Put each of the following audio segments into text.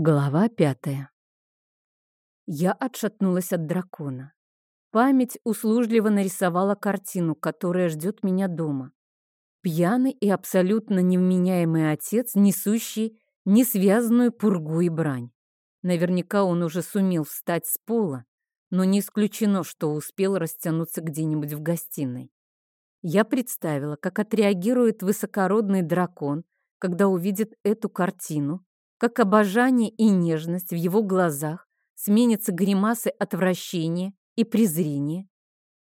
Глава пятая. Я отшатнулась от дракона. Память услужливо нарисовала картину, которая ждет меня дома. Пьяный и абсолютно невменяемый отец, несущий несвязанную пургу и брань. Наверняка он уже сумел встать с пола, но не исключено, что успел растянуться где-нибудь в гостиной. Я представила, как отреагирует высокородный дракон, когда увидит эту картину, как обожание и нежность в его глазах сменятся гримасой отвращения и презрения.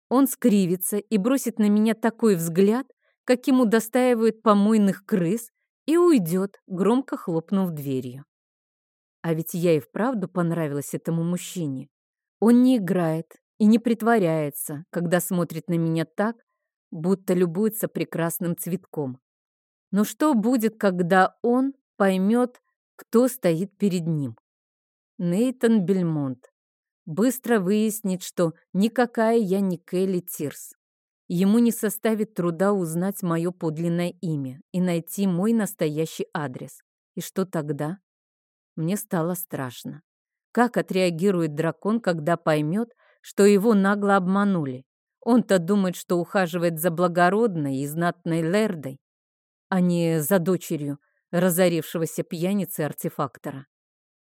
Он скривится и бросит на меня такой взгляд, каким удостаивают помойных крыс, и уйдет, громко хлопнув дверью. А ведь я и вправду понравилась этому мужчине. Он не играет и не притворяется, когда смотрит на меня так, будто любуется прекрасным цветком. Но что будет, когда он поймет, кто стоит перед ним. Нейтан Бельмонт быстро выяснит, что никакая я не Келли Тирс. Ему не составит труда узнать мое подлинное имя и найти мой настоящий адрес. И что тогда? Мне стало страшно. Как отреагирует дракон, когда поймет, что его нагло обманули? Он-то думает, что ухаживает за благородной и знатной Лердой, а не за дочерью разорившегося пьяницы-артефактора.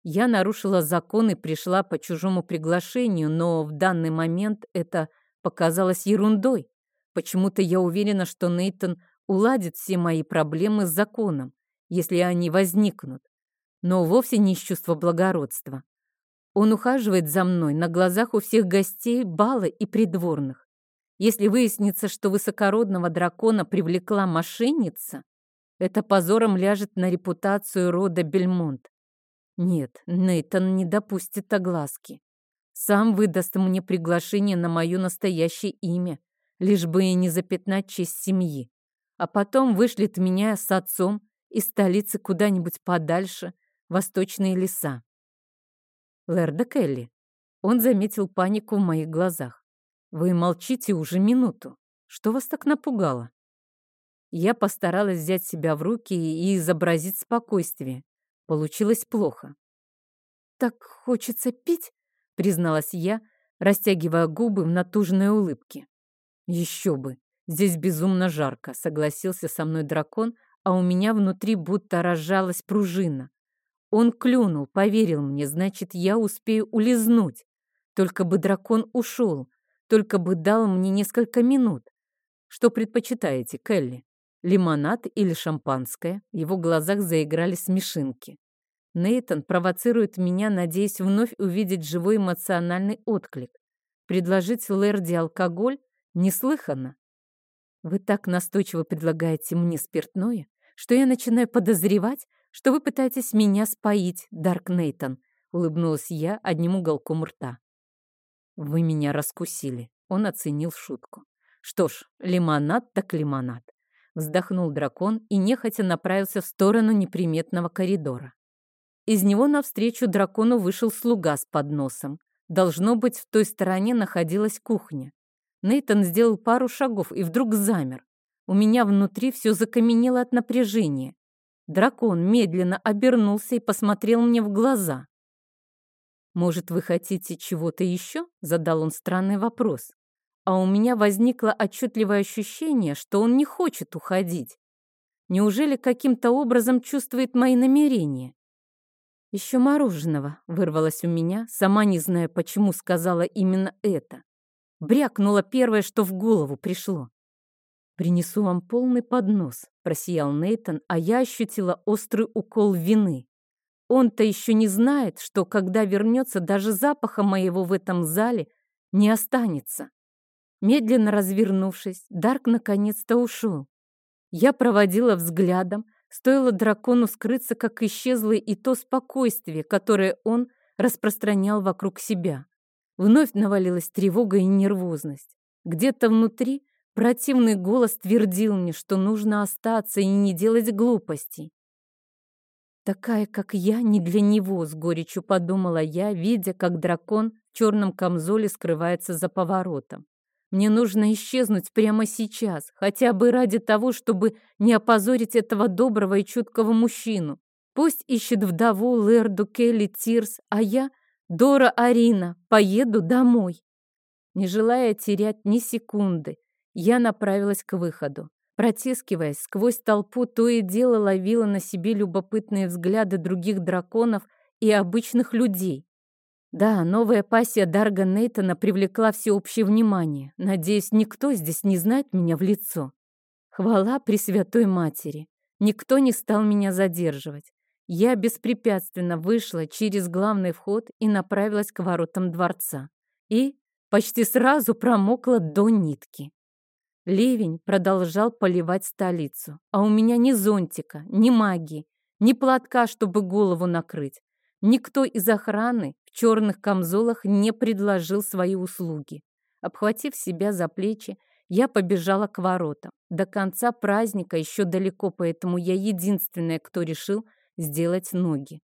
Я нарушила закон и пришла по чужому приглашению, но в данный момент это показалось ерундой. Почему-то я уверена, что Нейтон уладит все мои проблемы с законом, если они возникнут, но вовсе не из чувства благородства. Он ухаживает за мной на глазах у всех гостей, бала и придворных. Если выяснится, что высокородного дракона привлекла мошенница, это позором ляжет на репутацию рода Бельмонт. Нет, Нейтан не допустит огласки. Сам выдаст мне приглашение на мое настоящее имя, лишь бы и не запятнать честь семьи. А потом вышлет меня с отцом из столицы куда-нибудь подальше, восточные леса. Лерда Келли. Он заметил панику в моих глазах. Вы молчите уже минуту. Что вас так напугало? Я постаралась взять себя в руки и изобразить спокойствие. Получилось плохо. «Так хочется пить», — призналась я, растягивая губы в натужной улыбке. «Еще бы! Здесь безумно жарко», — согласился со мной дракон, а у меня внутри будто разжалась пружина. Он клюнул, поверил мне, значит, я успею улизнуть. Только бы дракон ушел, только бы дал мне несколько минут. Что предпочитаете, Келли? Лимонад или шампанское? В его глазах заиграли смешинки. Нейтон провоцирует меня, надеясь вновь увидеть живой эмоциональный отклик. Предложить Лерди алкоголь неслыханно. Вы так настойчиво предлагаете мне спиртное, что я начинаю подозревать, что вы пытаетесь меня споить, Дарк Нейтон, улыбнулась я одним уголком рта. Вы меня раскусили. Он оценил шутку. Что ж, лимонад так лимонад. Вздохнул дракон и нехотя направился в сторону неприметного коридора. Из него навстречу дракону вышел слуга с подносом. Должно быть, в той стороне находилась кухня. Нейтон сделал пару шагов и вдруг замер. У меня внутри все закаменело от напряжения. Дракон медленно обернулся и посмотрел мне в глаза. «Может, вы хотите чего-то еще?» — задал он странный вопрос а у меня возникло отчетливое ощущение, что он не хочет уходить. Неужели каким-то образом чувствует мои намерения? Еще мороженого вырвалось у меня, сама не зная, почему сказала именно это. Брякнуло первое, что в голову пришло. «Принесу вам полный поднос», — просиял Нейтон, а я ощутила острый укол вины. Он-то еще не знает, что когда вернется, даже запаха моего в этом зале не останется. Медленно развернувшись, Дарк наконец-то ушел. Я проводила взглядом, стоило дракону скрыться, как исчезло и то спокойствие, которое он распространял вокруг себя. Вновь навалилась тревога и нервозность. Где-то внутри противный голос твердил мне, что нужно остаться и не делать глупостей. Такая, как я, не для него, с горечью подумала я, видя, как дракон в черном камзоле скрывается за поворотом. Мне нужно исчезнуть прямо сейчас, хотя бы ради того, чтобы не опозорить этого доброго и чуткого мужчину. Пусть ищет вдову Лерду Келли Тирс, а я, Дора Арина, поеду домой. Не желая терять ни секунды, я направилась к выходу. Протискиваясь сквозь толпу, то и дело ловила на себе любопытные взгляды других драконов и обычных людей. Да, новая пассия Дарга Нейтона привлекла всеобщее внимание. Надеюсь, никто здесь не знает меня в лицо. Хвала Пресвятой Матери. Никто не стал меня задерживать. Я беспрепятственно вышла через главный вход и направилась к воротам дворца. И почти сразу промокла до нитки. Ливень продолжал поливать столицу, а у меня ни зонтика, ни магии, ни платка, чтобы голову накрыть. Никто из охраны в черных камзолах не предложил свои услуги. Обхватив себя за плечи, я побежала к воротам. До конца праздника еще далеко, поэтому я единственная, кто решил сделать ноги.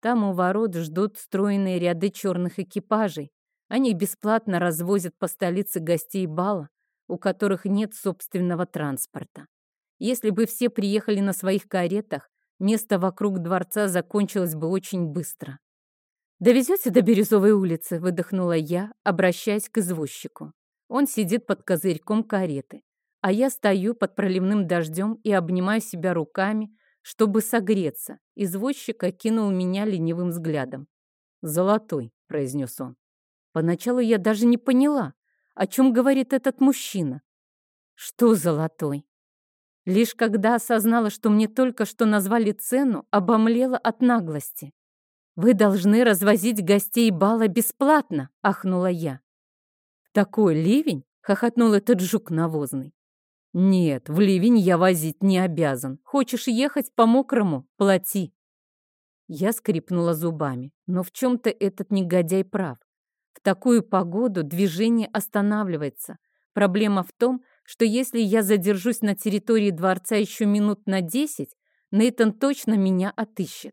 Там у ворот ждут стройные ряды черных экипажей. Они бесплатно развозят по столице гостей бала, у которых нет собственного транспорта. Если бы все приехали на своих каретах, место вокруг дворца закончилось бы очень быстро. «Довезете до Бирюзовой улицы?» — выдохнула я, обращаясь к извозчику. Он сидит под козырьком кареты, а я стою под проливным дождем и обнимаю себя руками, чтобы согреться. Извозчик окинул меня ленивым взглядом. «Золотой», — произнес он. Поначалу я даже не поняла, о чем говорит этот мужчина. Что золотой? Лишь когда осознала, что мне только что назвали цену, обомлела от наглости. «Вы должны развозить гостей бала бесплатно!» — ахнула я. «Такой ливень?» — хохотнул этот жук навозный. «Нет, в ливень я возить не обязан. Хочешь ехать по мокрому — плати». Я скрипнула зубами, но в чем-то этот негодяй прав. В такую погоду движение останавливается. Проблема в том, что если я задержусь на территории дворца еще минут на десять, Нейтан точно меня отыщет.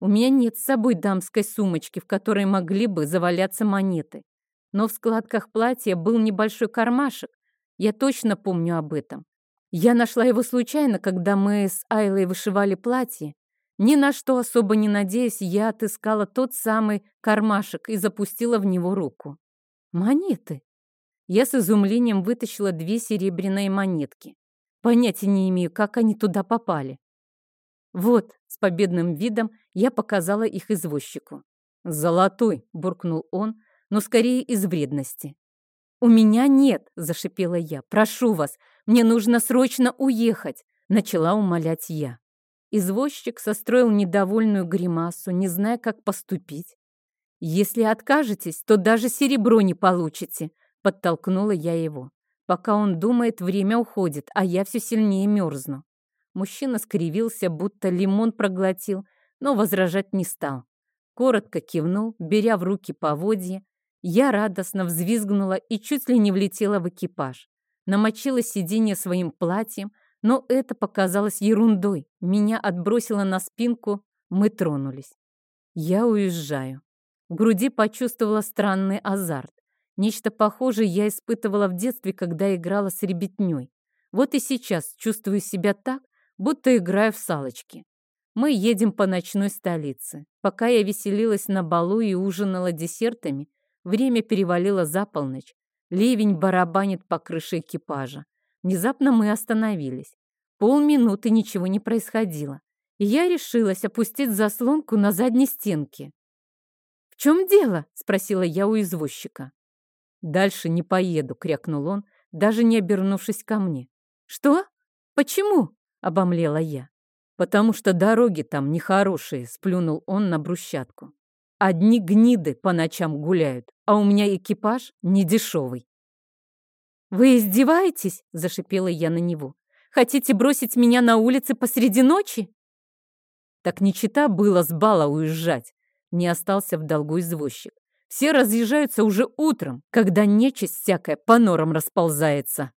У меня нет с собой дамской сумочки, в которой могли бы заваляться монеты. Но в складках платья был небольшой кармашек. Я точно помню об этом. Я нашла его случайно, когда мы с Айлой вышивали платье, ни на что особо не надеясь, я отыскала тот самый кармашек и запустила в него руку. Монеты. Я с изумлением вытащила две серебряные монетки. Понятия не имею, как они туда попали. Вот, с победным видом я показала их извозчику. «Золотой!» — буркнул он, но скорее из вредности. «У меня нет!» — зашипела я. «Прошу вас, мне нужно срочно уехать!» — начала умолять я. Извозчик состроил недовольную гримасу, не зная, как поступить. «Если откажетесь, то даже серебро не получите», — подтолкнула я его. Пока он думает, время уходит, а я все сильнее мерзну. Мужчина скривился, будто лимон проглотил, но возражать не стал. Коротко кивнул, беря в руки поводья. Я радостно взвизгнула и чуть ли не влетела в экипаж. Намочила сиденье своим платьем, но это показалось ерундой. Меня отбросило на спинку, мы тронулись. Я уезжаю. В груди почувствовала странный азарт. Нечто похожее я испытывала в детстве, когда играла с ребятней. Вот и сейчас чувствую себя так, будто играю в салочки. Мы едем по ночной столице. Пока я веселилась на балу и ужинала десертами, время перевалило за полночь. Ливень барабанит по крыше экипажа. Внезапно мы остановились. Полминуты ничего не происходило, и я решилась опустить заслонку на задней стенке. «В чем дело?» — спросила я у извозчика. «Дальше не поеду», — крякнул он, даже не обернувшись ко мне. «Что? Почему?» — обомлела я. «Потому что дороги там нехорошие», — сплюнул он на брусчатку. «Одни гниды по ночам гуляют, а у меня экипаж недешевый». «Вы издеваетесь?» — зашипела я на него. «Хотите бросить меня на улице посреди ночи?» Так не чита было с бала уезжать. Не остался в долгу извозчик. Все разъезжаются уже утром, когда нечисть всякая по норам расползается.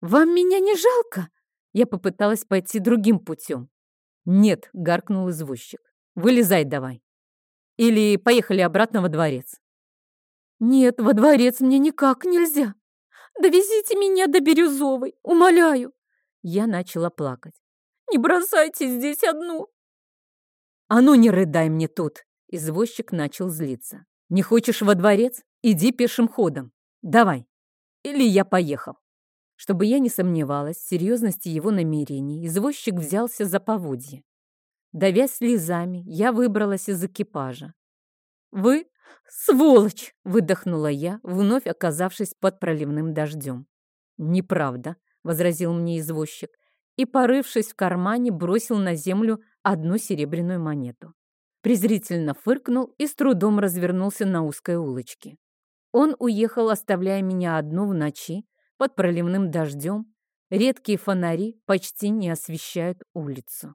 «Вам меня не жалко?» Я попыталась пойти другим путем. «Нет», — гаркнул извозчик. «Вылезай давай. Или поехали обратно во дворец». «Нет, во дворец мне никак нельзя. Довезите меня до Бирюзовой, умоляю!» Я начала плакать. «Не бросайте здесь одну!» «А ну не рыдай мне тут!» Извозчик начал злиться. «Не хочешь во дворец? Иди пешим ходом. Давай. Или я поехал». Чтобы я не сомневалась в серьезности его намерений, извозчик взялся за поводье. Давясь слезами, я выбралась из экипажа. «Вы сволочь!» — выдохнула я, вновь оказавшись под проливным дождем. «Неправда», — возразил мне извозчик, и, порывшись в кармане, бросил на землю одну серебряную монету. Презрительно фыркнул и с трудом развернулся на узкой улочке. Он уехал, оставляя меня одну в ночи, под проливным дождем. Редкие фонари почти не освещают улицу.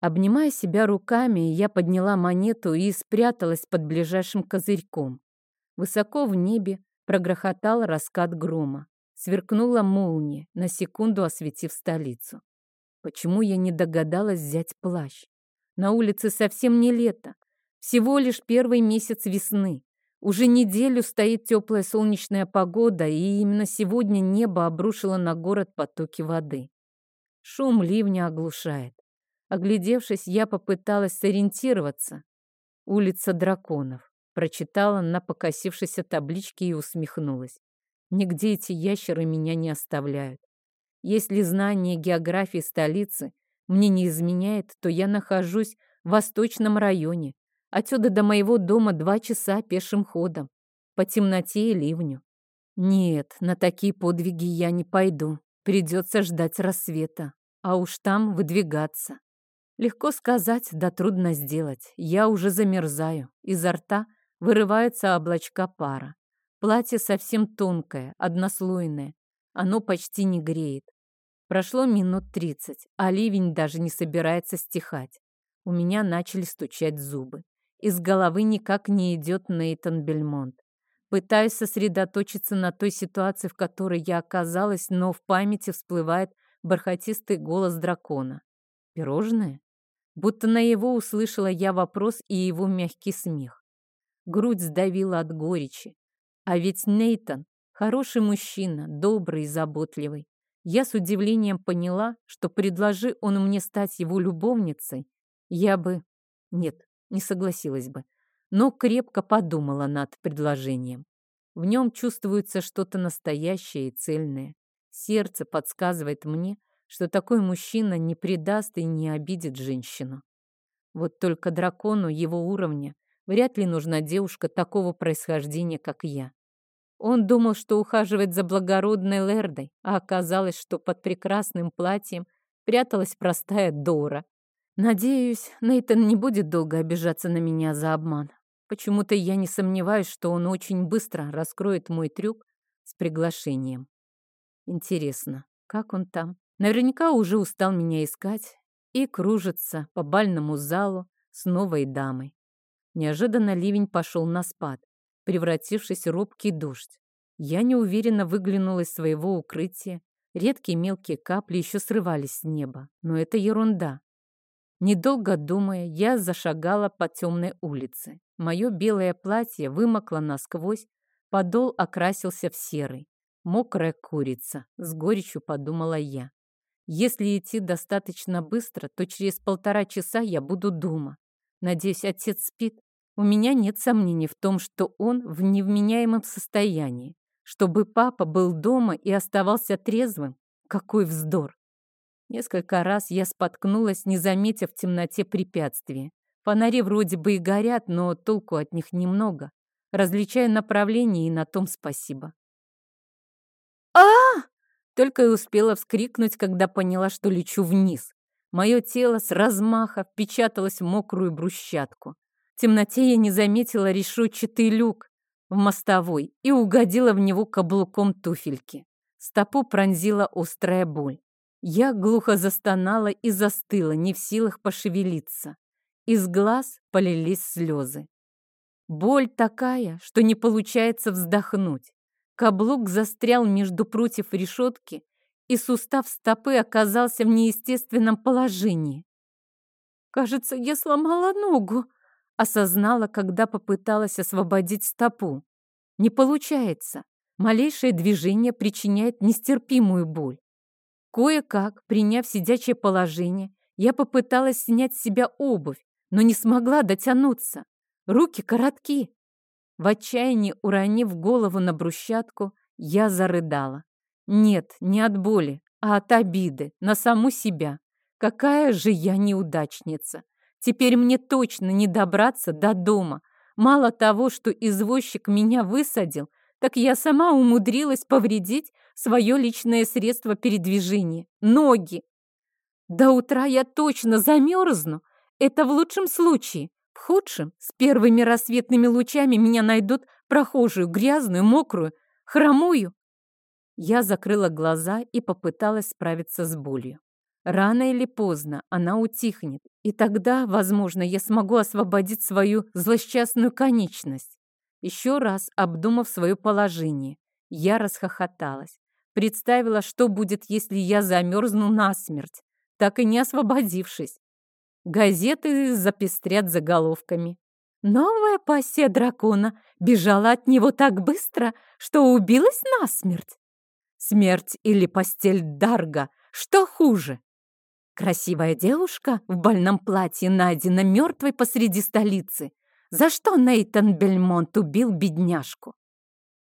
Обнимая себя руками, я подняла монету и спряталась под ближайшим козырьком. Высоко в небе прогрохотал раскат грома. Сверкнула молния, на секунду осветив столицу. Почему я не догадалась взять плащ? На улице совсем не лето. Всего лишь первый месяц весны. Уже неделю стоит теплая солнечная погода, и именно сегодня небо обрушило на город потоки воды. Шум ливня оглушает. Оглядевшись, я попыталась сориентироваться. «Улица драконов», прочитала на покосившейся табличке и усмехнулась. Нигде эти ящеры меня не оставляют. Если знание географии столицы мне не изменяет, то я нахожусь в восточном районе. Отсюда до моего дома два часа пешим ходом, по темноте и ливню. Нет, на такие подвиги я не пойду. Придется ждать рассвета, а уж там выдвигаться. Легко сказать, да трудно сделать. Я уже замерзаю. Изо рта вырываются облачка пара. Платье совсем тонкое, однослойное. Оно почти не греет. Прошло минут тридцать, а ливень даже не собирается стихать. У меня начали стучать зубы. Из головы никак не идет Нейтан Бельмонт. Пытаюсь сосредоточиться на той ситуации, в которой я оказалась, но в памяти всплывает бархатистый голос дракона. «Пирожное?» Будто на его услышала я вопрос и его мягкий смех. Грудь сдавила от горечи. А ведь Нейтон хороший мужчина, добрый и заботливый. Я с удивлением поняла, что предложи он мне стать его любовницей, я бы... Нет, не согласилась бы. Но крепко подумала над предложением. В нем чувствуется что-то настоящее и цельное. Сердце подсказывает мне, что такой мужчина не предаст и не обидит женщину. Вот только дракону его уровня вряд ли нужна девушка такого происхождения, как я. Он думал, что ухаживает за благородной Лердой, а оказалось, что под прекрасным платьем пряталась простая Дора. Надеюсь, Нейтан не будет долго обижаться на меня за обман. Почему-то я не сомневаюсь, что он очень быстро раскроет мой трюк с приглашением. Интересно, как он там? Наверняка уже устал меня искать и кружится по бальному залу с новой дамой. Неожиданно ливень пошел на спад превратившись в робкий дождь. Я неуверенно выглянула из своего укрытия. Редкие мелкие капли еще срывались с неба, но это ерунда. Недолго думая, я зашагала по темной улице. Мое белое платье вымокло насквозь, подол окрасился в серый. Мокрая курица, с горечью подумала я. Если идти достаточно быстро, то через полтора часа я буду дома. Надеюсь, отец спит, у меня нет сомнений в том, что он в невменяемом состоянии. Чтобы папа был дома и оставался трезвым, какой вздор! Несколько раз я споткнулась, не заметив в темноте препятствия. Фонари вроде бы и горят, но толку от них немного. Различаю направление, и на том спасибо. а, Только и успела вскрикнуть, когда поняла, что лечу вниз. Мое тело с размаха впечаталось в мокрую брусчатку. В темноте я не заметила решетчатый люк в мостовой и угодила в него каблуком туфельки. Стопу пронзила острая боль. Я глухо застонала и застыла, не в силах пошевелиться. Из глаз полились слезы. Боль такая, что не получается вздохнуть. Каблук застрял между прутьев решетки, и сустав стопы оказался в неестественном положении. «Кажется, я сломала ногу», Осознала, когда попыталась освободить стопу. Не получается. Малейшее движение причиняет нестерпимую боль. Кое-как, приняв сидячее положение Я попыталась снять с себя обувь, но не смогла дотянуться. Руки коротки. В отчаянии, уронив голову на брусчатку, я зарыдала. Нет, не от боли, а от обиды на саму себя. Какая же я неудачница. Теперь мне точно не добраться до дома. Мало того, что извозчик меня высадил, так я сама умудрилась повредить свое личное средство передвижения – ноги. До утра я точно замерзну. Это в лучшем случае. В худшем, с первыми рассветными лучами меня найдут прохожую, грязную, мокрую, хромую. Я закрыла глаза и попыталась справиться с болью. Рано или поздно она утихнет, и тогда, возможно, я смогу освободить свою злосчастную конечность. Еще раз обдумав свое положение, я расхохоталась. Представила, что будет, если я замерзну насмерть, так и не освободившись. Газеты запестрят заголовками. Новая пассия дракона бежала от него так быстро, что убилась насмерть. Смерть или постель Дарга, что хуже? Красивая девушка в больном платье найдена мертвой посреди столицы. За что Нейтан Бельмонт убил бедняжку?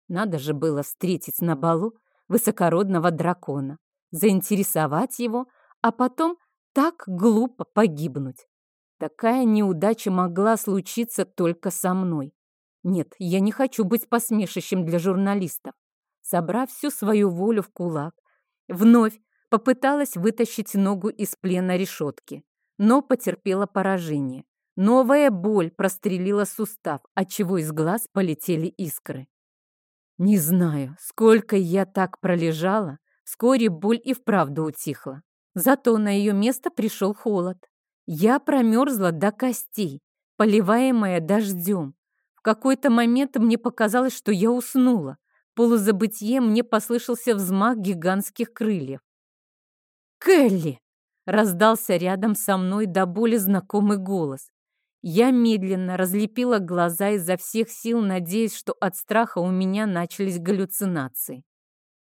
Надо же было встретить на балу высокородного дракона, заинтересовать его, а потом так глупо погибнуть. Такая неудача могла случиться только со мной. Нет, я не хочу быть посмешищем для журналистов. Собрав всю свою волю в кулак, вновь попыталась вытащить ногу из плена решетки, но потерпела поражение. Новая боль прострелила сустав, отчего из глаз полетели искры. Не знаю, сколько я так пролежала, вскоре боль и вправду утихла. Зато на ее место пришел холод. Я промерзла до костей, поливаемая дождем. В какой-то момент мне показалось, что я уснула. В полузабытье мне послышался взмах гигантских крыльев. «Келли!» — раздался рядом со мной до боли знакомый голос. Я медленно разлепила глаза изо всех сил, надеясь, что от страха у меня начались галлюцинации.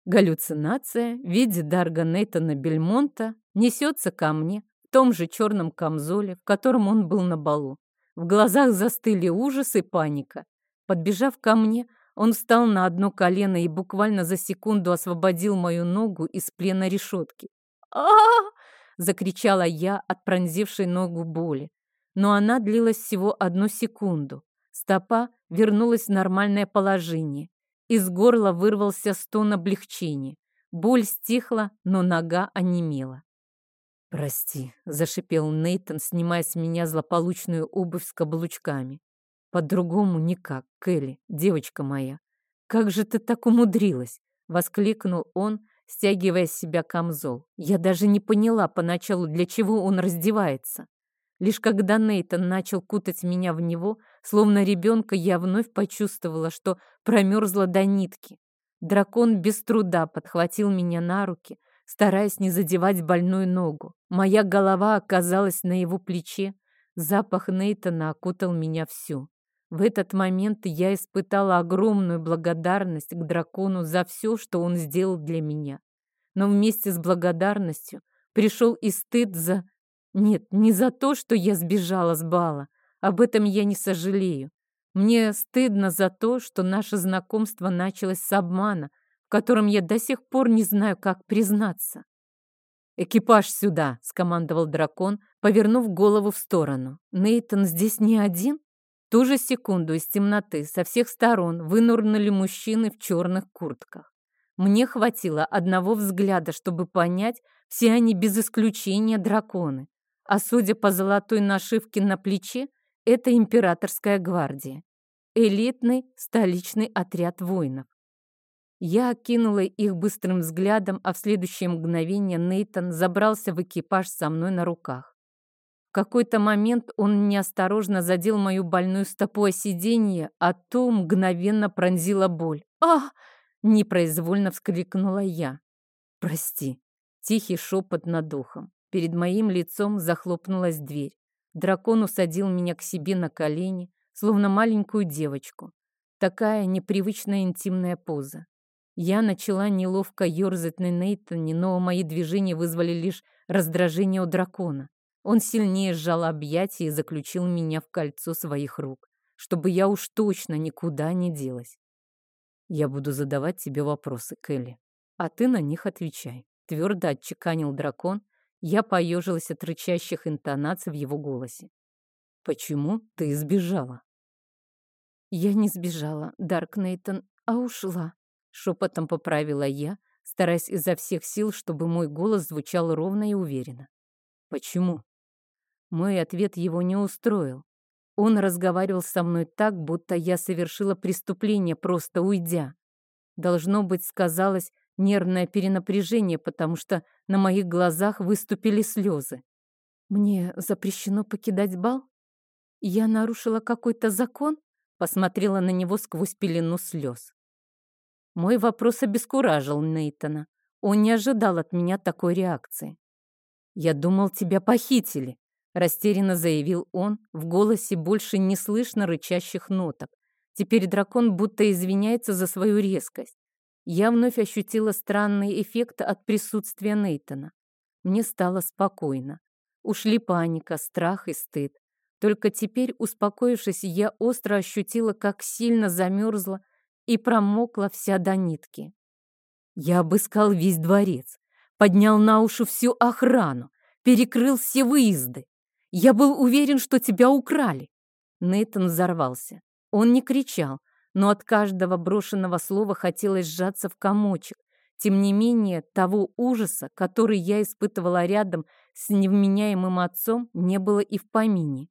Галлюцинация в виде Дарга Нейтана Бельмонта несется ко мне в том же черном камзоле, в котором он был на балу. В глазах застыли ужас и паника. Подбежав ко мне, он встал на одно колено и буквально за секунду освободил мою ногу из плена решетки. А, закричала я от пронзившей ногу боли. Но она длилась всего одну секунду. Стопа вернулась в нормальное положение. Из горла вырвался стон облегчения. Боль стихла, но нога онемела. «Прости», — зашипел Нейтон, снимая с меня злополучную обувь с каблучками. «По-другому никак, Келли, девочка моя. Как же ты так умудрилась?» — воскликнул он, стягивая с себя камзол. Я даже не поняла поначалу, для чего он раздевается. Лишь когда Нейтан начал кутать меня в него, словно ребенка, я вновь почувствовала, что промерзла до нитки. Дракон без труда подхватил меня на руки, стараясь не задевать больную ногу. Моя голова оказалась на его плече. Запах Нейтана окутал меня всю. В этот момент я испытала огромную благодарность к дракону за все, что он сделал для меня. Но вместе с благодарностью пришел и стыд за нет, не за то, что я сбежала с бала. Об этом я не сожалею. Мне стыдно за то, что наше знакомство началось с обмана, в котором я до сих пор не знаю, как признаться. «Экипаж сюда!» — скомандовал дракон, повернув голову в сторону. «Нейтан здесь не один?» Ту же секунду из темноты со всех сторон вынурнули мужчины в черных куртках. Мне хватило одного взгляда, чтобы понять, все они без исключения драконы. А судя по золотой нашивке на плече, это императорская гвардия. Элитный столичный отряд воинов. Я окинула их быстрым взглядом, а в следующее мгновение Нейтон забрался в экипаж со мной на руках. В какой-то момент он неосторожно задел мою больную стопу о сиденье, а то мгновенно пронзила боль. «Ах!» — непроизвольно вскрикнула я. «Прости!» — тихий шепот над духом. Перед моим лицом захлопнулась дверь. Дракон усадил меня к себе на колени, словно маленькую девочку. Такая непривычная интимная поза. Я начала неловко ерзать на Нейтане, но мои движения вызвали лишь раздражение у дракона. Он сильнее сжал объятия и заключил меня в кольцо своих рук, чтобы я уж точно никуда не делась. Я буду задавать тебе вопросы, Келли, а ты на них отвечай. Твердо отчеканил дракон. Я поежилась от рычащих интонаций в его голосе. Почему ты сбежала? Я не сбежала, Дарк Нейтон, а ушла. Шепотом поправила я, стараясь изо всех сил, чтобы мой голос звучал ровно и уверенно. Почему? Мой ответ его не устроил. Он разговаривал со мной так, будто я совершила преступление, просто уйдя. Должно быть, сказалось нервное перенапряжение, потому что на моих глазах выступили слезы. Мне запрещено покидать бал? Я нарушила какой-то закон? Посмотрела на него сквозь пелену слез. Мой вопрос обескуражил Нейтона. Он не ожидал от меня такой реакции. «Я думал, тебя похитили», — растерянно заявил он. В голосе больше не слышно рычащих ноток. Теперь дракон будто извиняется за свою резкость. Я вновь ощутила странный эффект от присутствия Нейтона. Мне стало спокойно. Ушли паника, страх и стыд. Только теперь, успокоившись, я остро ощутила, как сильно замерзла и промокла вся до нитки. Я обыскал весь дворец, поднял на уши всю охрану, перекрыл все выезды. Я был уверен, что тебя украли. Нейтан взорвался. Он не кричал, но от каждого брошенного слова хотелось сжаться в комочек. Тем не менее, того ужаса, который я испытывала рядом с невменяемым отцом, не было и в помине.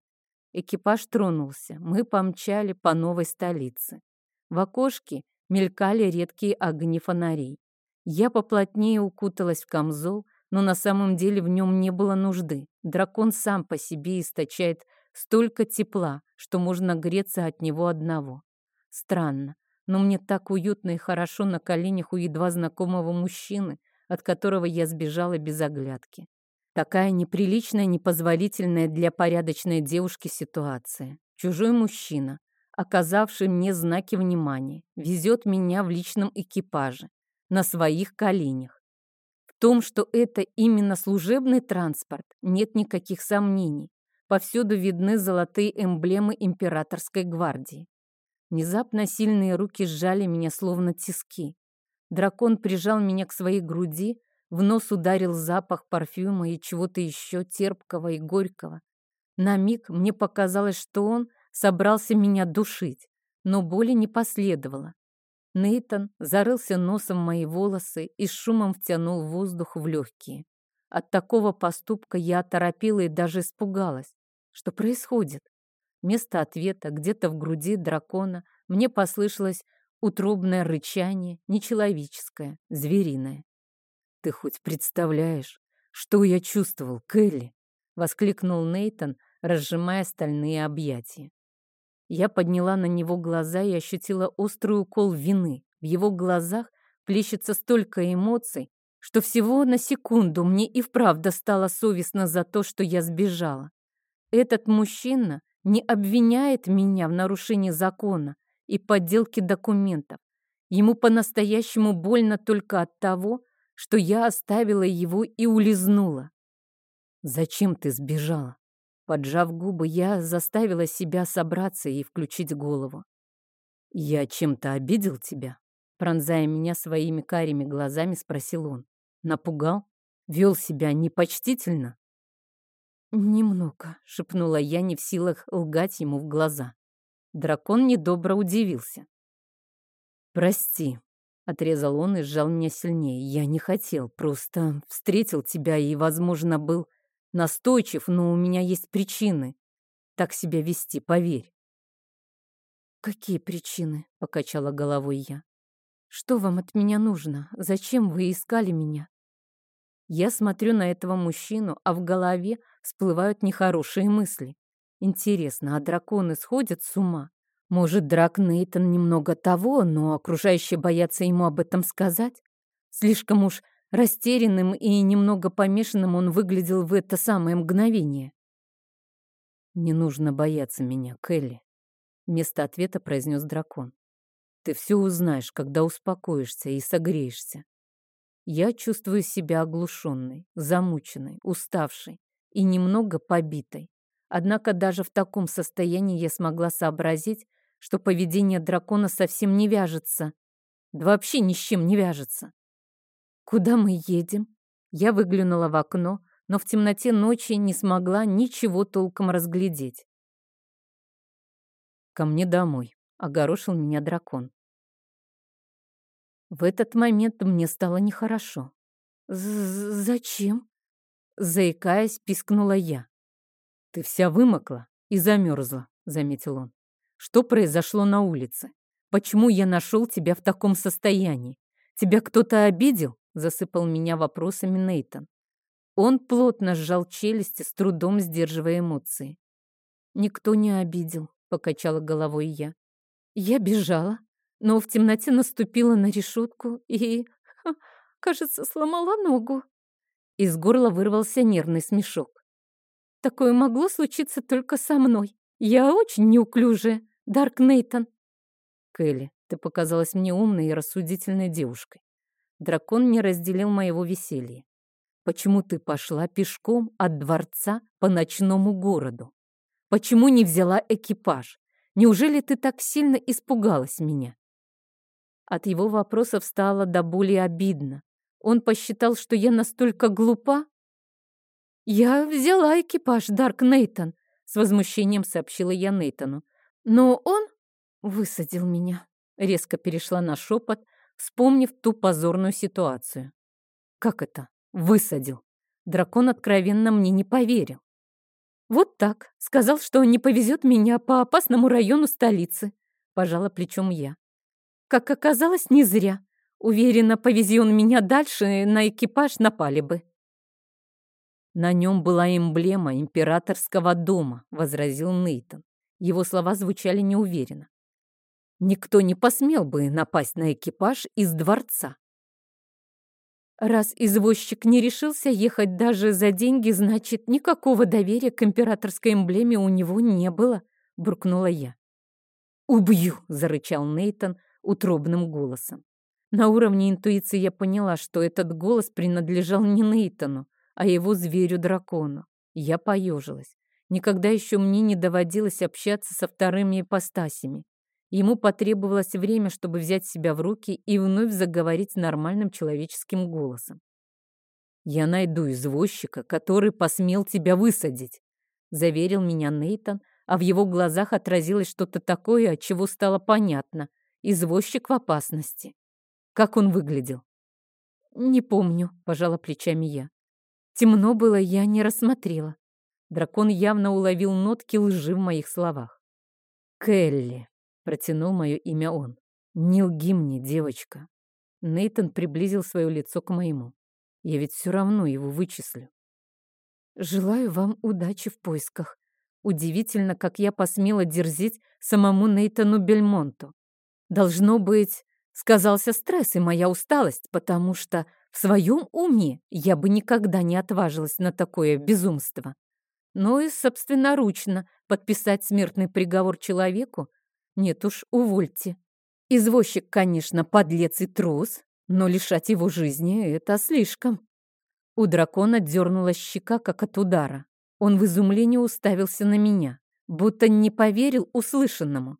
Экипаж тронулся. Мы помчали по новой столице. В окошке мелькали редкие огни фонарей. Я поплотнее укуталась в камзол, но на самом деле в нем не было нужды. Дракон сам по себе источает столько тепла, что можно греться от него одного. Странно, но мне так уютно и хорошо на коленях у едва знакомого мужчины, от которого я сбежала без оглядки. Такая неприличная, непозволительная для порядочной девушки ситуация. Чужой мужчина, оказавший мне знаки внимания, везет меня в личном экипаже, на своих коленях. Том, что это именно служебный транспорт, нет никаких сомнений. Повсюду видны золотые эмблемы императорской гвардии. Внезапно сильные руки сжали меня, словно тиски. Дракон прижал меня к своей груди, в нос ударил запах парфюма и чего-то еще терпкого и горького. На миг мне показалось, что он собрался меня душить, но боли не последовало. Нейтон зарылся носом в мои волосы и с шумом втянул воздух в легкие. От такого поступка я оторопела и даже испугалась. Что происходит? Вместо ответа где-то в груди дракона мне послышалось утробное рычание, нечеловеческое, звериное. «Ты хоть представляешь, что я чувствовал, Келли?» — воскликнул Нейтон, разжимая стальные объятия. Я подняла на него глаза и ощутила острый укол вины. В его глазах плещется столько эмоций, что всего на секунду мне и вправду стало совестно за то, что я сбежала. Этот мужчина не обвиняет меня в нарушении закона и подделке документов. Ему по-настоящему больно только от того, что я оставила его и улизнула. «Зачем ты сбежала?» Поджав губы, я заставила себя собраться и включить голову. «Я чем-то обидел тебя?» Пронзая меня своими карими глазами, спросил он. «Напугал? Вел себя непочтительно?» «Немного», — шепнула я, не в силах лгать ему в глаза. Дракон недобро удивился. «Прости», — отрезал он и сжал меня сильнее. «Я не хотел, просто встретил тебя и, возможно, был настойчив, но у меня есть причины так себя вести, поверь». «Какие причины?» — покачала головой я. «Что вам от меня нужно? Зачем вы искали меня?» Я смотрю на этого мужчину, а в голове всплывают нехорошие мысли. Интересно, а драконы сходят с ума? Может, Драк Нейтон немного того, но окружающие боятся ему об этом сказать? Слишком уж растерянным и немного помешанным он выглядел в это самое мгновение. «Не нужно бояться меня, Келли», — вместо ответа произнес дракон. «Ты все узнаешь, когда успокоишься и согреешься. Я чувствую себя оглушенной, замученной, уставшей. и немного побитой. Однако даже в таком состоянии я смогла сообразить, что поведение дракона совсем не вяжется. Да вообще ни с чем не вяжется. «Куда мы едем?» Я выглянула в окно, но в темноте ночи не смогла ничего толком разглядеть. «Ко мне домой», — огорошил меня дракон. В этот момент мне стало нехорошо. «Зачем?» Заикаясь, пискнула я. «Ты вся вымокла и замерзла», — заметил он. «Что произошло на улице? Почему я нашел тебя в таком состоянии? Тебя кто-то обидел?» — засыпал меня вопросами Нейтон. Он плотно сжал челюсти, с трудом сдерживая эмоции. «Никто не обидел», — покачала головой я. «Я бежала, но в темноте наступила на решетку и, ха, кажется, сломала ногу». Из горла вырвался нервный смешок. «Такое могло случиться только со мной. Я очень неуклюжая, Дарк Нейтон». «Келли, ты показалась мне умной и рассудительной девушкой. Дракон не разделил моего веселья. Почему ты пошла пешком от дворца по ночному городу? Почему не взяла экипаж? Неужели ты так сильно испугалась меня? От его вопросов стало до боли обидно. Он посчитал, что я настолько глупа? «Я взяла экипаж, Дарк Нейтон», — с возмущением сообщила я Нейтону. «Но он высадил меня», — резко перешла на шепот, вспомнив ту позорную ситуацию. «Как это? Высадил?» Дракон откровенно мне не поверил. «Вот так. Сказал, что не повезет меня по опасному району столицы», — пожала плечом я. Как оказалось, не зря. Уверена, повези он меня дальше, на экипаж напали бы. На нем была эмблема императорского дома, возразил Нейтон. Его слова звучали неуверенно. Никто не посмел бы напасть на экипаж из дворца. Раз извозчик не решился ехать даже за деньги, значит, никакого доверия к императорской эмблеме у него не было, буркнула я. «Убью!» — зарычал Нейтон утробным голосом. На уровне интуиции я поняла, что этот голос принадлежал не Нейтану, а его зверю-дракону. Я поежилась. Никогда еще мне не доводилось общаться со вторыми ипостасями. Ему потребовалось время, чтобы взять себя в руки и вновь заговорить нормальным человеческим голосом. «Я найду извозчика, который посмел тебя высадить», — заверил меня Нейтон, а в его глазах отразилось что-то такое, от чего стало понятно. Извозчик в опасности. Как он выглядел? «Не помню», — пожала плечами я. Темно было, я не рассмотрела. Дракон явно уловил нотки лжи в моих словах. «Келли», Протянул мое имя он. «Не лги мне, девочка». Нейтон приблизил свое лицо к моему. Я ведь все равно его вычислю. «Желаю вам удачи в поисках». Удивительно, как я посмела дерзить самому Нейтану Бельмонту. Должно быть, сказался стресс и моя усталость, потому что в своем уме я бы никогда не отважилась на такое безумство. Но и собственноручно подписать смертный приговор человеку, нет уж, увольте. Извозчик, конечно, подлец и трус, но лишать его жизни — это слишком. У дракона дернула щека, как от удара. Он в изумлении уставился на меня, будто не поверил услышанному.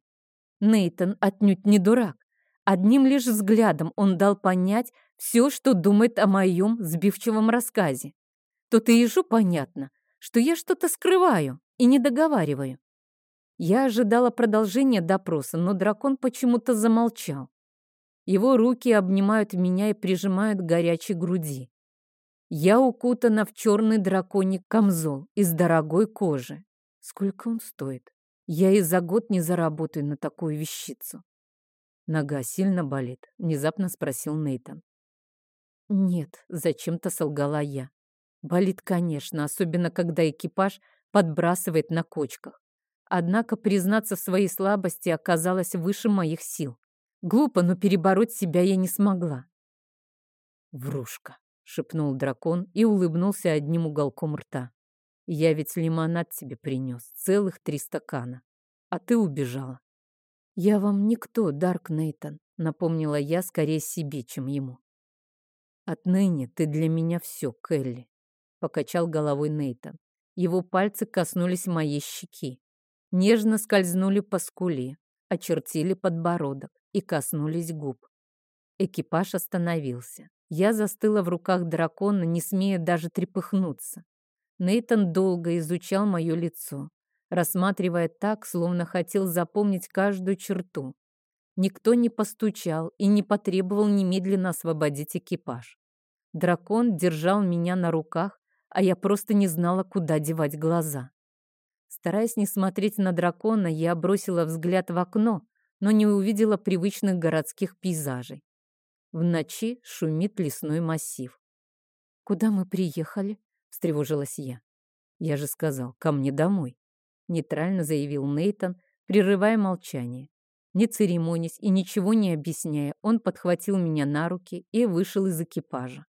Нейтон отнюдь не дурак. Одним лишь взглядом он дал понять все, что думает о моем сбивчивом рассказе. Тут и ежу понятно, что я что-то скрываю и не договариваю. Я ожидала продолжения допроса, но дракон почему-то замолчал. Его руки обнимают меня и прижимают к горячей груди. Я укутана в черный драконий камзол из дорогой кожи. Сколько он стоит? Я и за год не заработаю на такую вещицу. Нога сильно болит? Внезапно спросил Нейтан. Нет, зачем-то солгала я. Болит, конечно, особенно когда экипаж подбрасывает на кочках. Однако признаться в своей слабости оказалось выше моих сил. Глупо, но перебороть себя я не смогла. «Врушка», — шепнул дракон и улыбнулся одним уголком рта. «Я ведь лимонад тебе принес, целых три стакана, а ты убежала». «Я вам никто, Дарк Нейтон», — напомнила я скорее себе, чем ему. «Отныне ты для меня все, Келли», — покачал головой Нейтон. Его пальцы коснулись моей щеки. Нежно скользнули по скуле, очертили подбородок и коснулись губ. Экипаж остановился. Я застыла в руках дракона, не смея даже трепыхнуться. Нейтон долго изучал мое лицо, рассматривая так, словно хотел запомнить каждую черту. Никто не постучал и не потребовал немедленно освободить экипаж. Дракон держал меня на руках, а я просто не знала, куда девать глаза. Стараясь не смотреть на дракона, я бросила взгляд в окно, но не увидела привычных городских пейзажей. В ночи шумит лесной массив. «Куда мы приехали?» — встревожилась я. «Я же сказал, ко мне домой», — нейтрально заявил Нейтон, прерывая молчание. Не церемонясь и ничего не объясняя, он подхватил меня на руки и вышел из экипажа.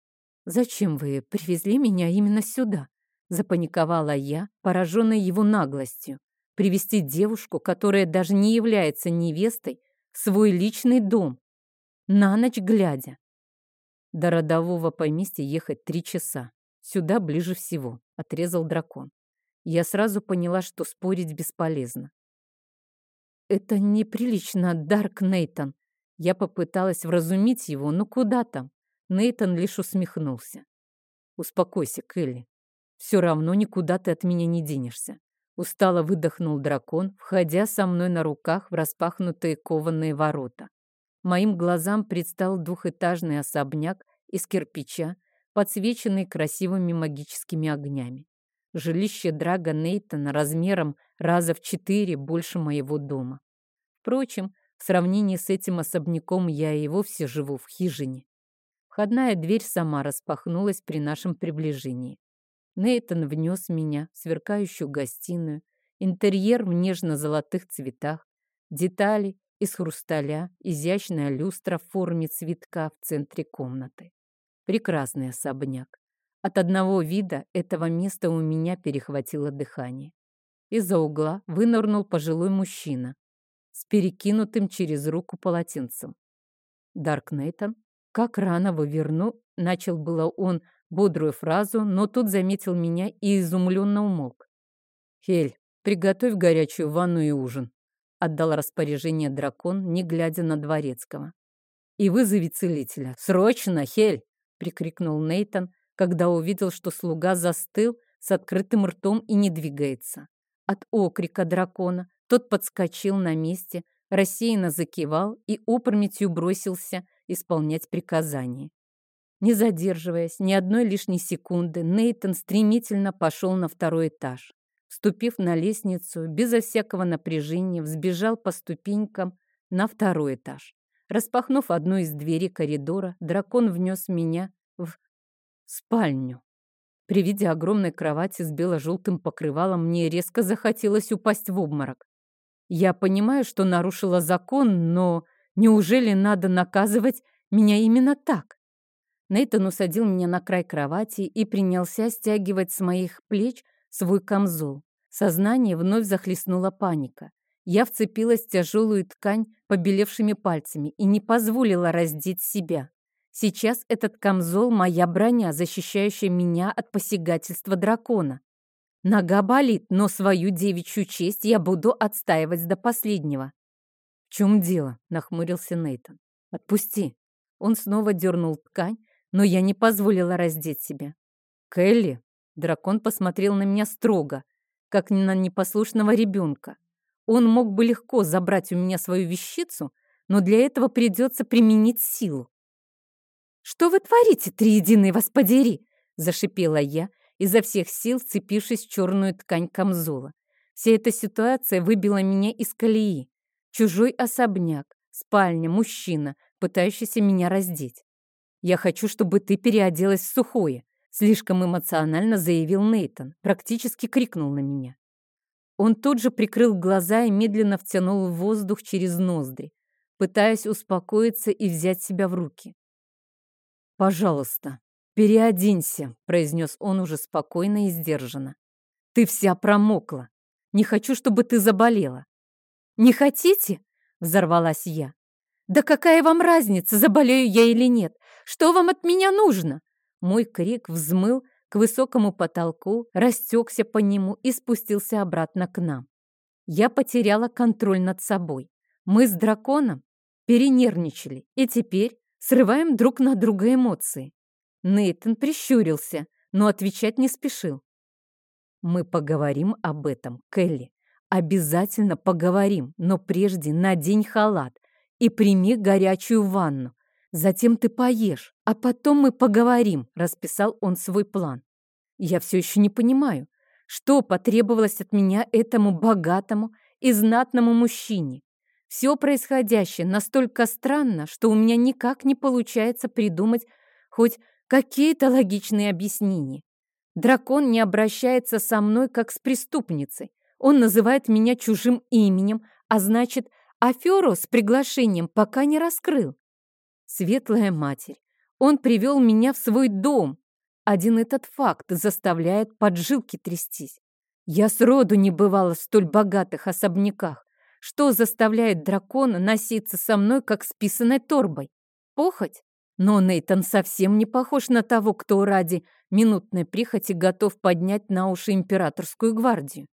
«Зачем вы привезли меня именно сюда?» Запаниковала я, пораженная его наглостью. Привести девушку, которая даже не является невестой, в свой личный дом. На ночь глядя. До родового поместья ехать три часа. Сюда ближе всего, отрезал дракон. Я сразу поняла, что спорить бесполезно. Это неприлично, Дарк Нейтон. Я попыталась вразумить его, но куда там? Нейтон лишь усмехнулся. «Успокойся, Келли. Все равно никуда ты от меня не денешься». Устало выдохнул дракон, входя со мной на руках в распахнутые кованые ворота. Моим глазам предстал двухэтажный особняк из кирпича, подсвеченный красивыми магическими огнями. Жилище Драга Нейтона размером раза в четыре больше моего дома. Впрочем, в сравнении с этим особняком я и вовсе живу в хижине. Входная дверь сама распахнулась при нашем приближении. Нейтон внес меня в сверкающую гостиную, интерьер в нежно-золотых цветах, детали из хрусталя, изящная люстра в форме цветка в центре комнаты. Прекрасный особняк. От одного вида этого места у меня перехватило дыхание. Из-за угла вынырнул пожилой мужчина с перекинутым через руку полотенцем. Дарк Нейтон «Как рано вы верну...» — начал было он бодрую фразу, но тут заметил меня и изумленно умолк. «Хель, приготовь горячую ванну и ужин», — отдал распоряжение дракон, не глядя на дворецкого. «И вызови целителя. Срочно, Хель!» — прикрикнул Нейтон, когда увидел, что слуга застыл с открытым ртом и не двигается. От окрика дракона тот подскочил на месте, рассеянно закивал и опрометью бросился исполнять приказания. Не задерживаясь ни одной лишней секунды, Нейтон стремительно пошел на второй этаж. Вступив на лестницу, безо всякого напряжения взбежал по ступенькам на второй этаж. Распахнув одну из дверей коридора, дракон внес меня в спальню. При виде огромной кровати с бело-желтым покрывалом мне резко захотелось упасть в обморок. Я понимаю, что нарушила закон, но Неужели надо наказывать меня именно так? Нейтан усадил меня на край кровати и принялся стягивать с моих плеч свой камзол. Сознание вновь захлестнула паника. Я вцепилась в тяжелую ткань побелевшими пальцами и не позволила раздеть себя. Сейчас этот камзол — моя броня, защищающая меня от посягательства дракона. Нога болит, но свою девичью честь я буду отстаивать до последнего. «В чем дело?» — нахмурился Нейтон. «Отпусти». Он снова дернул ткань, но я не позволила раздеть себя. «Келли!» — дракон посмотрел на меня строго, как на непослушного ребенка. Он мог бы легко забрать у меня свою вещицу, но для этого придется применить силу. «Что вы творите, триединый вас подери?» — зашипела я, изо всех сил вцепившись в черную ткань камзола. Вся эта ситуация выбила меня из колеи. Чужой особняк, спальня, мужчина, пытающийся меня раздеть. «Я хочу, чтобы ты переоделась в сухое», слишком эмоционально заявил Нейтон, практически крикнул на меня. Он тут же прикрыл глаза и медленно втянул воздух через ноздри, пытаясь успокоиться и взять себя в руки. «Пожалуйста, переоденься», — произнес он уже спокойно и сдержанно. «Ты вся промокла. Не хочу, чтобы ты заболела. «Не хотите?» — взорвалась я. «Да какая вам разница, заболею я или нет? Что вам от меня нужно?» Мой крик взмыл к высокому потолку, растекся по нему и спустился обратно к нам. Я потеряла контроль над собой. Мы с драконом перенервничали и теперь срываем друг на друга эмоции. Нейтан прищурился, но отвечать не спешил. «Мы поговорим об этом, Келли. Обязательно поговорим, но прежде надень халат и прими горячую ванну. Затем ты поешь, а потом мы поговорим», — расписал он свой план. Я все еще не понимаю, что потребовалось от меня этому богатому и знатному мужчине. Все происходящее настолько странно, что у меня никак не получается придумать хоть какие-то логичные объяснения. Дракон не обращается со мной как с преступницей. Он называет меня чужим именем, а значит, аферу с приглашением пока не раскрыл. Светлая матерь, он привел меня в свой дом. Один этот факт заставляет поджилки трястись. Я сроду не бывала в столь богатых особняках. Что заставляет дракона носиться со мной, как с писаной торбой? Похоть? Но Нейтан совсем не похож на того, кто ради минутной прихоти готов поднять на уши императорскую гвардию.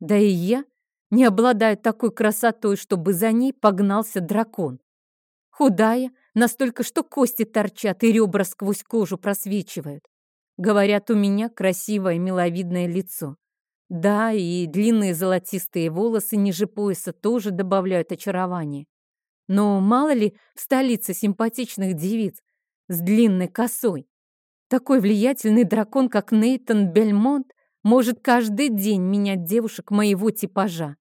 Да и я не обладаю такой красотой, чтобы за ней погнался дракон. Худая, настолько, что кости торчат и ребра сквозь кожу просвечивают. Говорят, у меня красивое миловидное лицо. Да, и длинные золотистые волосы ниже пояса тоже добавляют очарование. Но мало ли в столице симпатичных девиц с длинной косой. Такой влиятельный дракон, как Нейтон Бельмонт, может каждый день менять девушек моего типажа.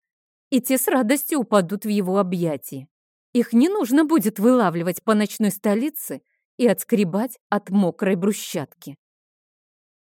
И те с радостью упадут в его объятия. Их не нужно будет вылавливать по ночной столице и отскребать от мокрой брусчатки.